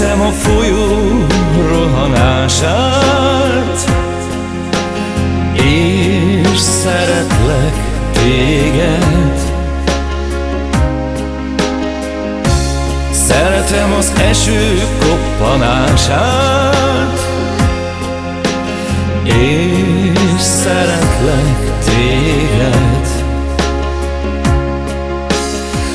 a folyó rohanását. És szeretlek téged. Szeretem az eső koppanását. És szeretlek téged.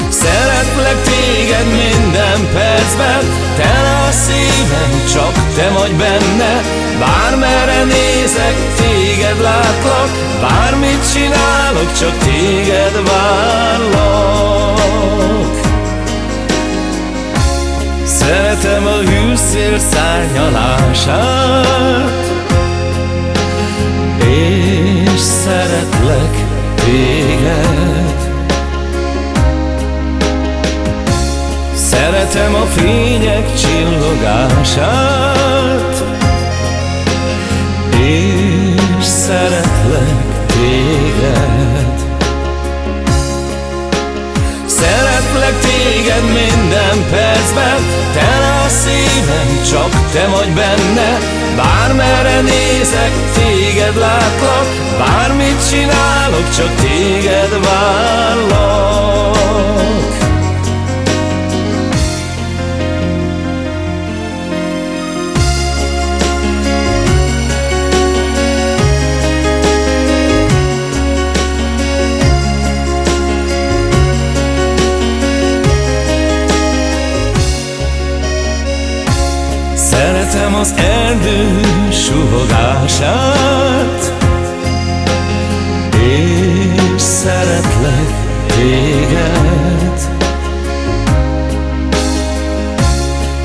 Szeretlek téged minden percben a szívem, csak te vagy benne. Bármerre nézek, téged látlak. Bármit csinálok, csak téged várlak. Szeretem a hűszél szárnyalását a fények csillogását. És szeretlek téged. Szeretlek téged minden percben Tele a szívem, csak te vagy benne. Bármerre nézek, téged látlak Bármit csinálok, csak téged várlak Szeretem az erdő suhogását És szeretlek téged.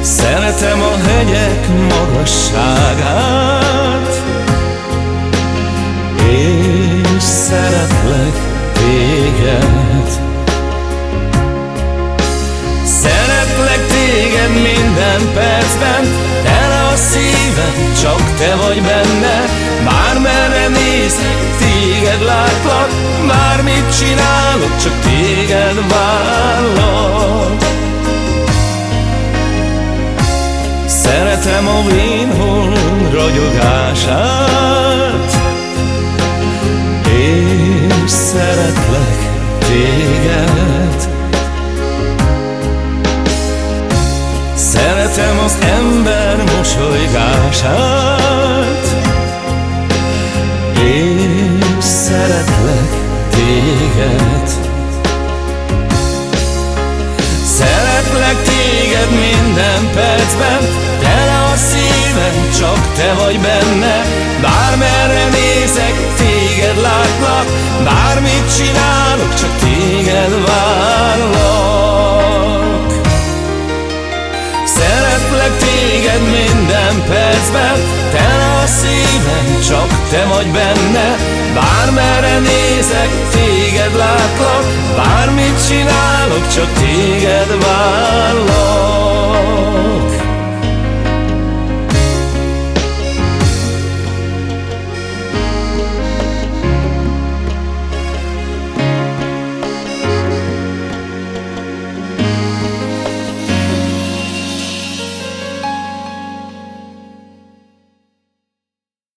Szeretem a hegyek magasságát. És szeretlek téged. Szeretlek téged minden percben te vagy benne Bármerre nézek, téged látlak Bármit csinálok, csak téged várlak Szeretem a vénhold ragyogását És szeretlek téged. Szeretem az ember mosolygását téged minden percben. Tele a szívem, csak te vagy benne. Bármerre nézek, téged látlak. Bármit csinálok, csak téged várlak. Szeretlek téged minden percben. Tele a szívem, csak te vagy benne. Bármerre nézek, téged látlak. Bármit csinálok, csak